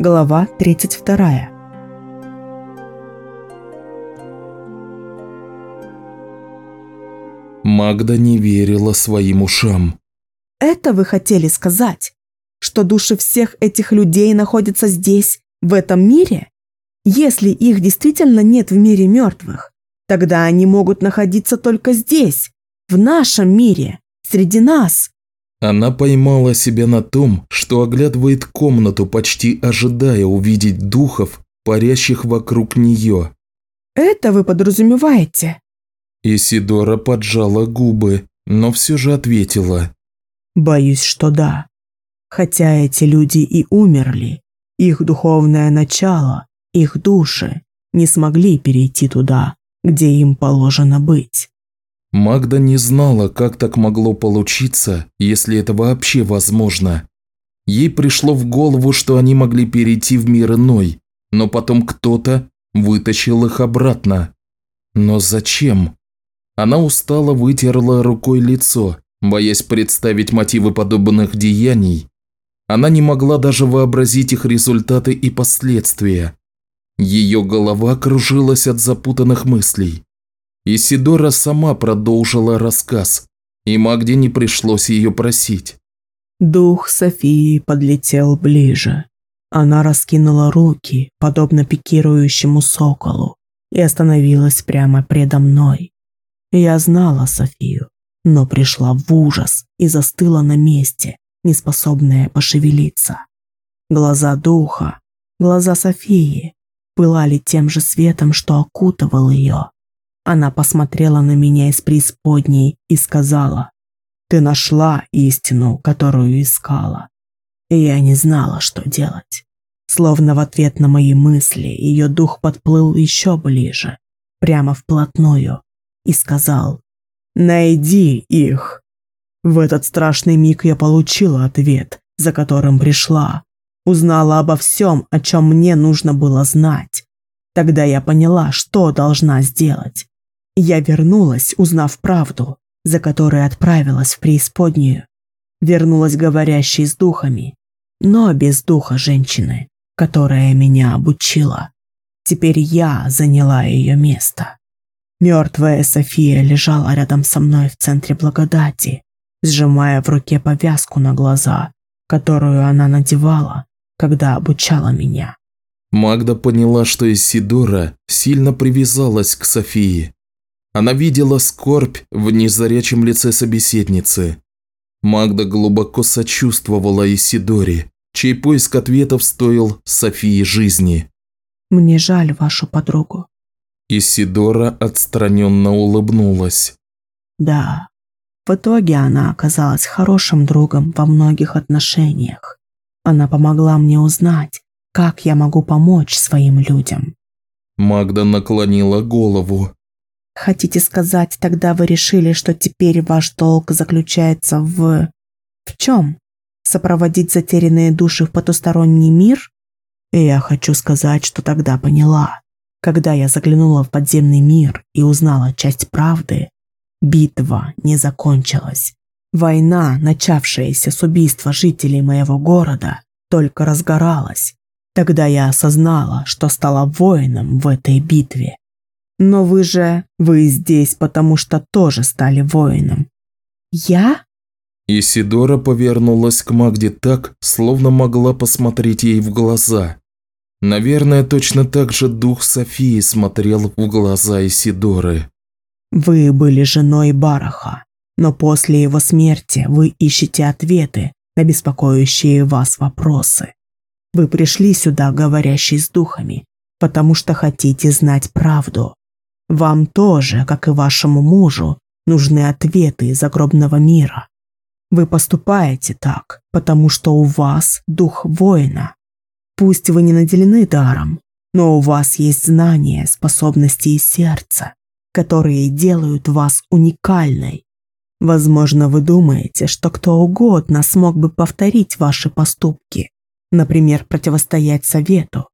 Глава 32. Магда не верила своим ушам. Это вы хотели сказать? Что души всех этих людей находятся здесь, в этом мире? Если их действительно нет в мире мертвых, тогда они могут находиться только здесь, в нашем мире, среди нас. Она поймала себя на том, что оглядывает комнату, почти ожидая увидеть духов, парящих вокруг нее. Это вы подразумеваете? Исидора поджала губы, но все же ответила. Боюсь, что да. Хотя эти люди и умерли, их духовное начало, их души не смогли перейти туда, где им положено быть. Магда не знала, как так могло получиться, если это вообще возможно. Ей пришло в голову, что они могли перейти в мир иной, но потом кто-то вытащил их обратно. Но зачем? Она устало вытерла рукой лицо, боясь представить мотивы подобных деяний. Она не могла даже вообразить их результаты и последствия. Ее голова кружилась от запутанных мыслей. Исидора сама продолжила рассказ, и Магде не пришлось ее просить. Дух Софии подлетел ближе. Она раскинула руки, подобно пикирующему соколу, и остановилась прямо предо мной. Я знала Софию, но пришла в ужас и застыла на месте, неспособная пошевелиться. Глаза духа, глаза Софии пылали тем же светом, что окутывал ее. Она посмотрела на меня из преисподней и сказала, «Ты нашла истину, которую искала». И я не знала, что делать. Словно в ответ на мои мысли ее дух подплыл еще ближе, прямо вплотную, и сказал, «Найди их». В этот страшный миг я получила ответ, за которым пришла. Узнала обо всем, о чем мне нужно было знать. Тогда я поняла, что должна сделать. Я вернулась, узнав правду, за которой отправилась в преисподнюю. Вернулась говорящей с духами, но без духа женщины, которая меня обучила. Теперь я заняла ее место. Мертвая София лежала рядом со мной в центре благодати, сжимая в руке повязку на глаза, которую она надевала, когда обучала меня. Магда поняла, что Исидора сильно привязалась к Софии, она видела скорбь в незарячем лице собеседницы. Магда глубоко сочувствовала Исидоре, чей поиск ответов стоил Софии жизни. «Мне жаль вашу подругу». Исидора отстраненно улыбнулась. «Да, в итоге она оказалась хорошим другом во многих отношениях. Она помогла мне узнать, как я могу помочь своим людям». Магда наклонила голову. Хотите сказать, тогда вы решили, что теперь ваш долг заключается в... В чем? Сопроводить затерянные души в потусторонний мир? И я хочу сказать, что тогда поняла. Когда я заглянула в подземный мир и узнала часть правды, битва не закончилась. Война, начавшаяся с убийства жителей моего города, только разгоралась. Тогда я осознала, что стала воином в этой битве. Но вы же... Вы здесь, потому что тоже стали воином. Я? Исидора повернулась к Магде так, словно могла посмотреть ей в глаза. Наверное, точно так же дух Софии смотрел в глаза Исидоры. Вы были женой Бараха, но после его смерти вы ищете ответы на беспокоящие вас вопросы. Вы пришли сюда, говорящий с духами, потому что хотите знать правду. Вам тоже, как и вашему мужу, нужны ответы из загробного мира. Вы поступаете так, потому что у вас дух воина. Пусть вы не наделены даром, но у вас есть знания, способности и сердце, которые делают вас уникальной. Возможно, вы думаете, что кто угодно смог бы повторить ваши поступки, например, противостоять совету,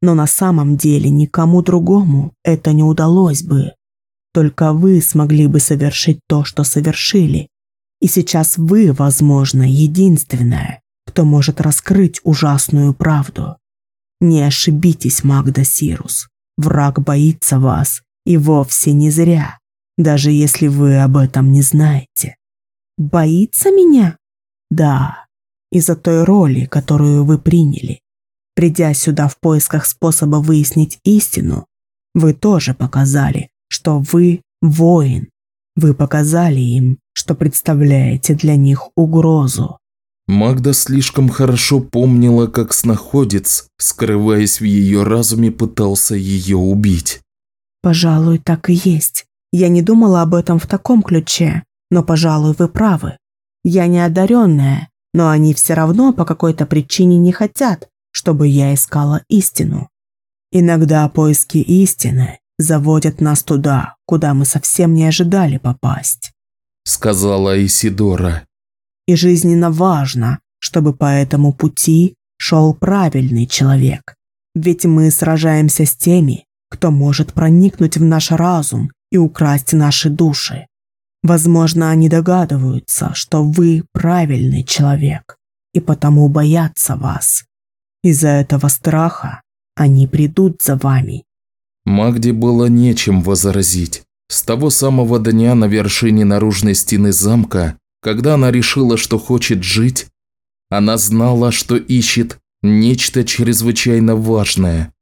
но на самом деле никому другому это не удалось бы. Только вы смогли бы совершить то, что совершили. И сейчас вы, возможно, единственная, кто может раскрыть ужасную правду. Не ошибитесь, Магда Сирус. Враг боится вас, и вовсе не зря, даже если вы об этом не знаете. Боится меня? Да, из-за той роли, которую вы приняли. Придя сюда в поисках способа выяснить истину, вы тоже показали, что вы воин. Вы показали им, что представляете для них угрозу. Магда слишком хорошо помнила, как снаходец, скрываясь в ее разуме, пытался ее убить. Пожалуй, так и есть. Я не думала об этом в таком ключе, но, пожалуй, вы правы. Я не одаренная, но они все равно по какой-то причине не хотят, чтобы я искала истину. Иногда поиски истины заводят нас туда, куда мы совсем не ожидали попасть», – сказала Исидора и жизненно важно, чтобы по этому пути шел правильный человек. Ведь мы сражаемся с теми, кто может проникнуть в наш разум и украсть наши души. Возможно, они догадываются, что вы правильный человек, и потому боятся вас. Из-за этого страха они придут за вами. Магде было нечем возразить. С того самого дня на вершине наружной стены замка когда она решила, что хочет жить, она знала, что ищет нечто чрезвычайно важное.